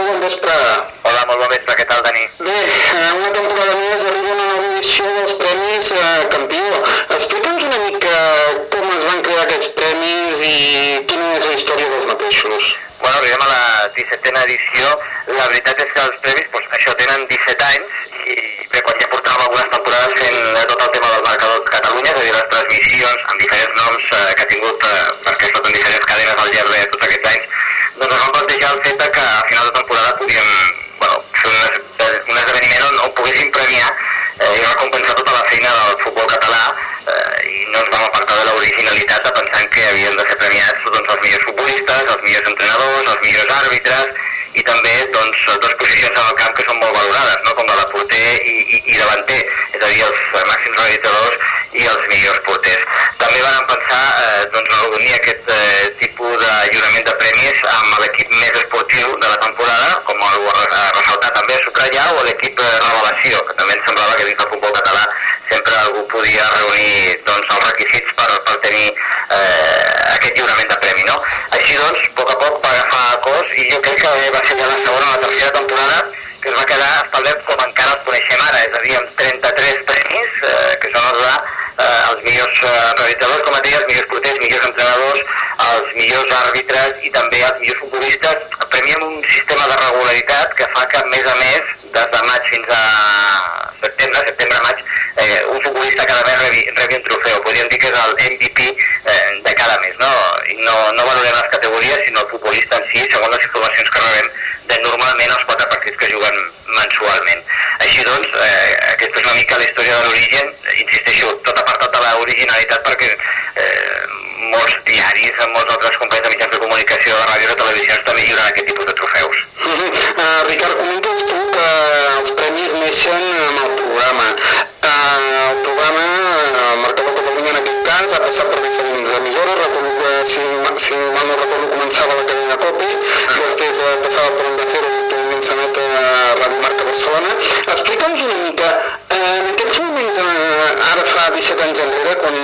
Molt bon vespre. Hola, molt bon vespre, què tal, Dani? Bé, eh, una temporada més arriba una nova edició dels Premis eh, Campió. Explica'ns una mica com es van crear aquests premis i quina és la història dels mateixos. Bueno, arribem a la 17a edició. La veritat és que els premis, doncs, això, tenen 17 anys i bé, quan ja portàvem algunes temporades fent tot el tema del marcador Catalunya, és a dir, les transmissions amb diferents noms eh, que ha tingut, eh, perquè ha estat en diferents cadenes al llarg de tots aquests anys, doncs es van plantejar el fet de que a final de eh, i recompensar tota la feina del futbol català eh, i no ens vam apartar de l'originalitat de pensant que havien de ser premiats doncs, els millors futbolistes, els millors entrenadors, els millors àrbitres i també doncs, dues posicions en el camp que són molt valorades, no? com la de porter i, i, i davanter, és a dir, els màxims realitzadors i els millors porters. També van pensar eh, doncs, arrodonir aquest eh, tipus de lliurament de premis amb l'equip més esportiu de la temporada, com ho ha ressaltat també a subratllar, o l'equip eh, revelació, que també em semblava que dins del futbol català sempre algú podia reunir doncs, els requisits per, per tenir eh, aquest lliurament de premi. No? Així doncs, a poc a poc va agafar cos i jo crec que va ser ja la segona o la tercera temporada que es va quedar establert com encara el coneixem ara, és a dir, amb 33 premis, eh, que són els eh, els millors eh, realitzadors, com et deia, els millors porters, millors entrenadors, els millors àrbitres i també els millors futbolistes. Premiem un sistema de regularitat que fa que, a més a més, des de maig fins a setembre, setembre-maig, eh, un futbolista cada mes rebi, rebi un trofeu. Podríem dir que és el MVP eh, de cada mes, no? I no, no valorem les categories, sinó el futbolista en si, segons les informacions que rebem de normalment els quatre partits que juguen mensualment. Així doncs, eh, aquesta és una mica la història de l'origen, insisteixo, tot apartat de l'originalitat perquè eh, molts diaris, molts altres companys de mitjans de comunicació, de ràdio i de televisions també lliuren aquest tipus de trofeus. Uh -huh. uh, Ricard, que els premis neixen amb el programa. Uh, el programa, uh, Marcador Catalunya en aquest cas, ha passat per diferents emissores, recordo si, si mal no recordo començava la cadena Copi, després uh, passava per Onda Cero, actualment s'emet a Ràdio Marca Barcelona. Explica'ns una mica, en aquells moments, ara fa 17 anys enrere, quan,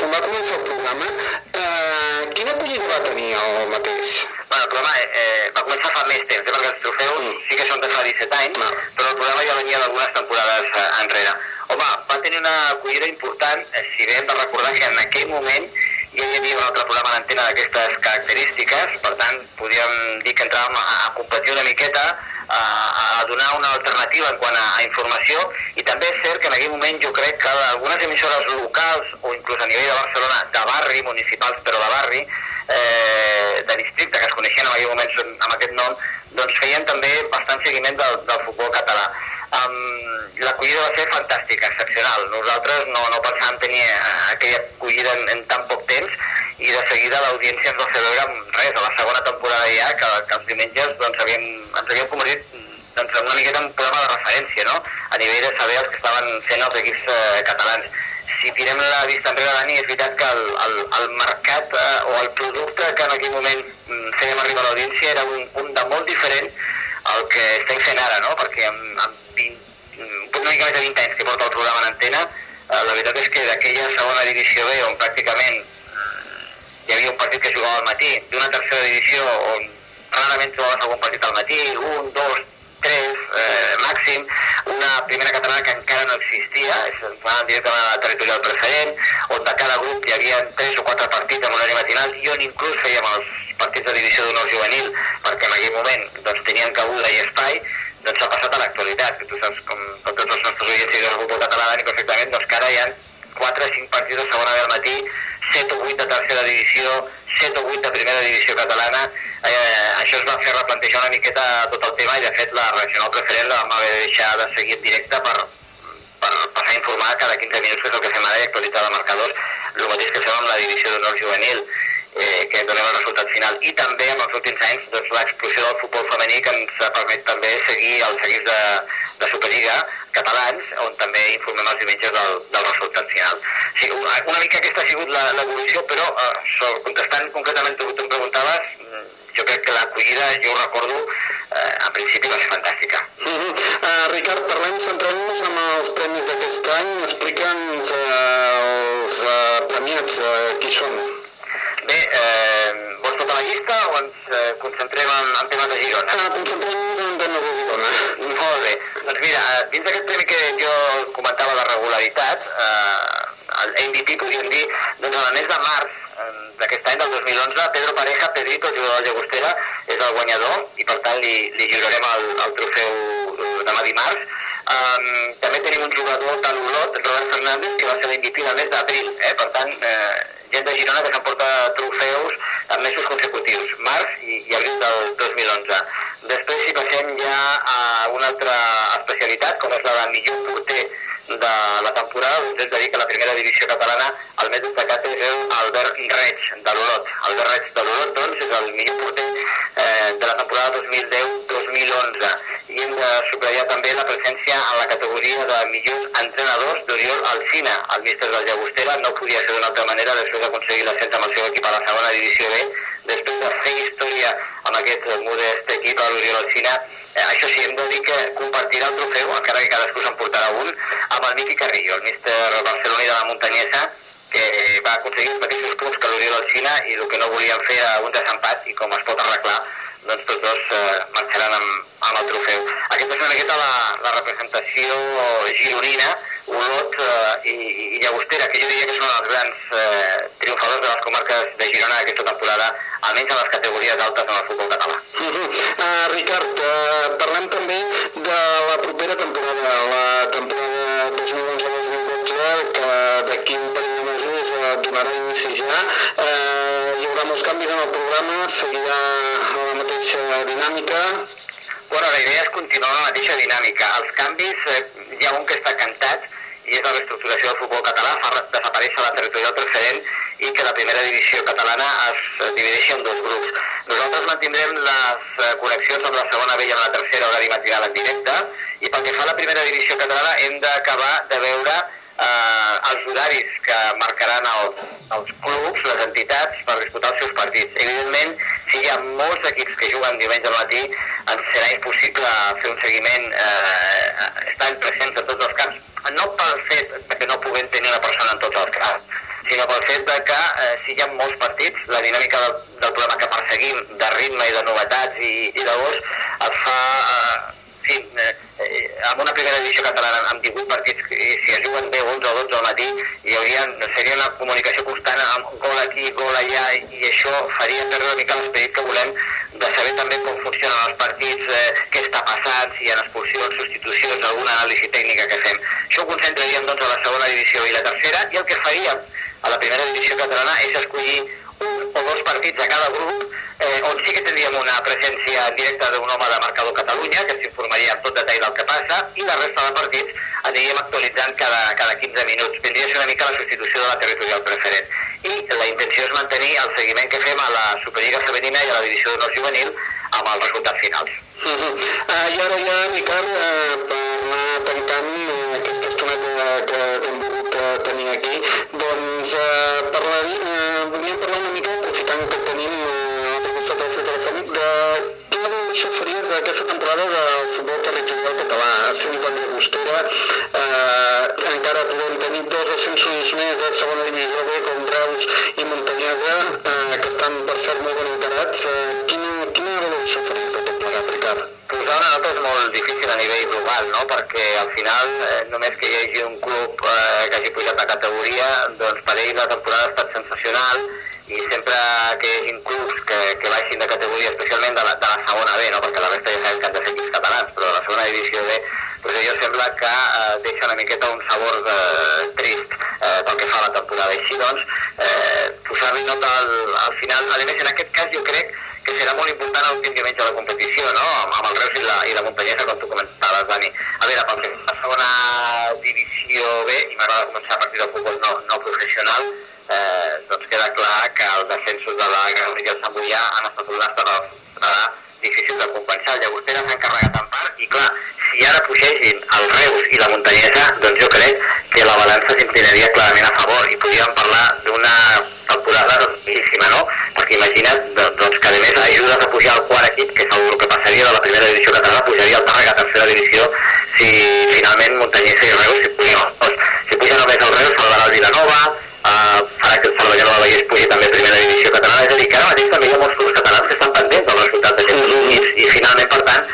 quan va començar el programa, quina acollida va tenir el mateix? Bueno, el programa eh, va començar fa més temps, eh, perquè els trofeus Mm. sí que són de fa 17 anys, però el programa ja venia d'algunes temporades eh, enrere. Home, va tenir una acollida important, eh, si bé hem de recordar que en aquell moment ja hi havia un altre programa d'antena d'aquestes característiques, per tant, podríem dir que entràvem a, a competir una miqueta, a, a donar una alternativa en quant a, a informació, i també és cert que en aquell moment jo crec que algunes emissores locals, o inclús a nivell de Barcelona, de barri, municipals, però de barri, eh, de districte, que es coneixien en aquell moment amb aquest nom, doncs feien també bastant seguiment del, del futbol català. Um, L'acollida va ser fantàstica, excepcional. Nosaltres no, no pensàvem tenir eh, aquella acollida en, en tan poc temps i de seguida l'audiència ens va fer veure res, a la segona temporada ja, que, que els diumenges doncs, havíem, ens havíem convertit doncs, una miqueta en un programa de referència, no? a nivell de saber els que estaven fent els equips eh, catalans si tirem la vista enrere, Dani, és veritat que el, el, el mercat eh, o el producte que en aquell moment mm, fèiem arribar a l'audiència era un, un de molt diferent al que estem fent ara, no? Perquè amb, amb 20, mm, una mica més de 20 anys que porta el programa en antena, eh, la veritat és que d'aquella segona divisió B, on pràcticament mm, hi havia un partit que jugava al matí, d'una tercera divisió on rarament trobaves algun partit al matí, un, dos, tres, eh, màxim, una primera catalana que encara no existia, és anàvem directament a la territorial preferent, on de cada grup hi havia tres o quatre partits en horari matinal i on inclús fèiem els partits de divisió d'honor juvenil, perquè en aquell moment doncs, tenien cabuda i espai, doncs s'ha passat a l'actualitat, que tu saps com, com tots els nostres oients del futbol català Dani, perfectament, doncs que ara hi ha 4 o 5 partits de segona del matí, 7 o 8 de tercera divisió, 7 o 8 de primera divisió catalana, eh, això es va fer replantejar una miqueta tot el tema i de fet la regional preferent la vam haver de deixar de seguir en directe per, per passar a informar cada 15 minuts que és el que fem ara i actualitzar de marcadors, el mateix que fem amb la divisió d'honor juvenil, eh, que donem el resultat final. I també en els últims anys doncs, l'explosió del futbol femení que ens permet també seguir els seguits de, de Superliga catalans, on també informem els diumenges del, del resultat final. Sí, una, una mica aquesta ha sigut la- l'evolució, però eh, so, contestant concretament el que tu em preguntaves, mm, jo crec que l'acollida, jo ho recordo, eh, en principi va ser fantàstica. Uh -huh. uh, Ricard, parlem, centrant-nos en els premis d'aquest any. Explica'ns uh, els uh, premiats, uh, qui són. Bé, eh, vols tota la llista o ens eh, concentrem en, en temes de Girona? Ah, concentrem-nos en temes de Girona. Molt bé. Doncs mira, eh, dins d'aquest premi que jo comentava de regularitat, eh, el MVP, podríem dir, doncs el mes de març eh, d'aquest any, del 2011, Pedro Pareja, Pedrito, jugador del Llagostera, és el guanyador i per tant li, li lliurarem el, el trofeu eh, demà dimarts. Um, també tenim un jugador de l'Olot, Robert Fernández, que va ser l'MVP del mes d'abril. Eh? Per tant, eh, gent de Girona que s'emporta trofeus en mesos consecutius, març i, i abril del 2011. Després, si passem ja a una altra especialitat, com és la de millor porter de la temporada, us hem de dir que la primera divisió catalana el més destacat és Albert Reig, de l'Olot. Albert Reig de l'Olot, doncs, és el millor porter eh, de la temporada 2010-2011. I hem de subratllar també la presència en la categoria de millors entrenadors d'Oriol Alcina, el míster del Llagostera. No podia ser d'una altra manera després d'aconseguir l'ascens amb el seu equip a la segona divisió B, després de fer història amb aquest modest equip a l'Oriol Alcina, Eh, això sí, hem de dir que compartirà el trofeu, encara que cadascú se'n portarà un, amb el Miqui Carrillo, el míster barceloní de la muntanyesa, que va aconseguir els mateixos punts que l'Oriol Alcina i el que no volien fer era un desempat i com es pot arreglar doncs tots dos eh, marxaran amb, amb el trofeu. Aquesta és una miqueta la, la representació gironina, Olot eh, i, i Llagostera, que jo diria que són els grans eh, triomfadors de les de Girona aquesta temporada, almenys en les categories altes en el futbol català. Uh -huh. uh, Ricard, uh, parlem també de la propera temporada, la temporada 2011-2012, que d'aquí un parell de mesos uh, donarà inici ja. Uh, hi haurà molts canvis en el programa, seguirà la mateixa dinàmica. Bueno, la idea és continuar la mateixa dinàmica. Els canvis, eh, hi ha un que està cantat, i és la reestructuració del futbol català, fa desaparèixer la territorial preferent i que la primera divisió catalana es divideixi en dos grups. Nosaltres mantindrem les eh, connexions amb la segona B i la tercera horari matinal en directe i pel que fa a la primera divisió catalana hem d'acabar de veure eh, els horaris que marcaran els, els clubs, les entitats, per disputar els seus partits. Evidentment, si hi ha molts equips que juguen diumenge al matí, ens serà impossible fer un seguiment eh, estant presents en tots els camps, no pel fet que no puguem tenir una persona en tots els camps, sinó pel fet de que eh, si hi ha molts partits, la dinàmica del, del programa que perseguim, de ritme i de novetats i, i de gos, et fa eh, fi, eh, amb una primera divisió catalana amb 18 partits, i si es juguen 10, 11 o 12 al matí, hi hauria, seria una comunicació constant amb gol aquí, gol allà, i això faria perdre una mica l'esperit que volem de saber també com funcionen els partits, eh, què està passant, si hi ha expulsions, substitucions, alguna anàlisi tècnica que fem. Això ho concentraríem doncs, a la segona divisió i la tercera, i el que faríem a la primera divisió catalana és escollir un o dos partits a cada grup eh, on sí que tindríem una presència directa d'un home de marcador Catalunya, que ens informaria amb tot detall del que passa, i la resta de partits aniríem actualitzant cada, cada 15 minuts. Vindria ser una mica la substitució de la territorial preferent. I la intenció és mantenir el seguiment que fem a la Superliga Femenina i a la Divisió d'Honor Juvenil amb els resultats finals. Uh -huh. uh, I ara ja, Ricard, uh, per anar tancant uh, aquesta estoneta que hem doncs uh, parlaria, uh, volíem parlar una mica, aprofitant que tenim uh, el costat del futbol telefònic, de quina valoració faries d'aquesta temporada del futbol territorial català, ascens de Llagostera, uh, encara podem tenir dos ascensos més de segona divisió B, com Reus i Montanyesa, uh, que estan, per cert, molt ben encarats. Uh, quina, quina valoració faries tot plegat, Ricard? Posar una nota és molt difícil a nivell global, no? perquè al final eh, només que hi hagi un club eh, que hagi pujat de categoria, doncs per ell la temporada ha estat sensacional i sempre que hi hagi clubs que, que baixin de categoria, especialment de la, de la segona B, no? perquè la resta ja sabem que han de ser equips catalans, però la segona divisió B, doncs allò sembla que eh, deixa una miqueta un sabor de, trist eh, pel que fa a la temporada. Així doncs, eh, posar-li nota al, al final, a més en aquest cas jo crec que serà molt important l'últim diumenge de la competició, no? amb, amb el Reus i la, Muntanyesa, com tu comentaves, Dani. A veure, pel que a la segona divisió B, i m'agrada començar a partir del futbol no, no professional, eh, doncs queda clar que els descensos de la Gran i el han estat una estada difícil de compensar. Llagostera s'ha encarregat en part, i clar, si ara pugegin el Reus i la Muntanyesa, doncs jo crec que la balança s'inclinaria clarament a favor i podríem parlar d'una? Perquè imagina't doncs, que a més ajudes a pujar al quart equip, que és el que passaria de la primera divisió catalana, pujaria al Tàrrega a tercera divisió si finalment Montanyesa i Reus si pugen els dos. Si puja només el Reus, salvarà el Vilanova, eh, farà que el perquè no la veiés pujar també a primera divisió catalana. És a dir, que ara mateix també hi ha molts clubs catalans que estan pendents del resultat d'aquests mm -hmm. i, i finalment, per tant,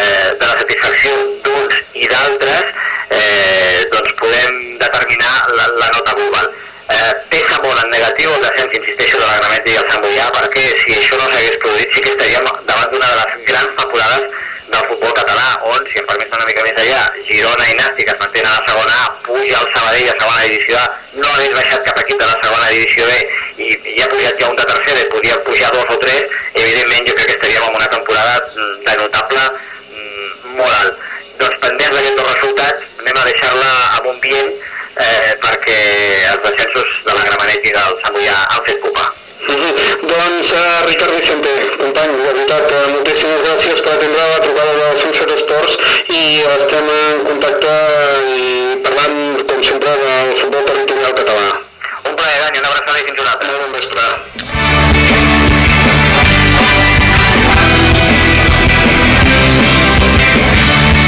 eh, de la satisfacció d'uns i d'altres, eh, doncs podem determinar la, la nota global. Eh, pesa molt en negatiu el descens, insisteixo, de la El Sant Boià, perquè si això no s'hagués produït sí que estaríem davant d'una de les grans temporades del futbol català, on, si em permets una mica més allà, Girona i Nàstic es mantenen a la segona A, puja el Sabadell a segona divisió A, no hagués baixat cap equip de la segona divisió B i, i ha pujat ja un de tercera podia pujar dos o tres, evidentment jo crec que estaríem en una temporada mm, de notable mm, molt alt. Doncs pendents d'aquests dos resultats, anem a deixar-la amb un bien eh, perquè els descensos de la Gramenet i del Samoià han fet pupa. Doncs uh, Ricard Vicente, company, de veritat, uh, moltíssimes gràcies per atendre la trucada de Sunset Esports i estem en contacte i parlant, com sempre, del futbol territorial català. Un plaer, Dani, una abraçada i fins una altra. Molt bon vespre.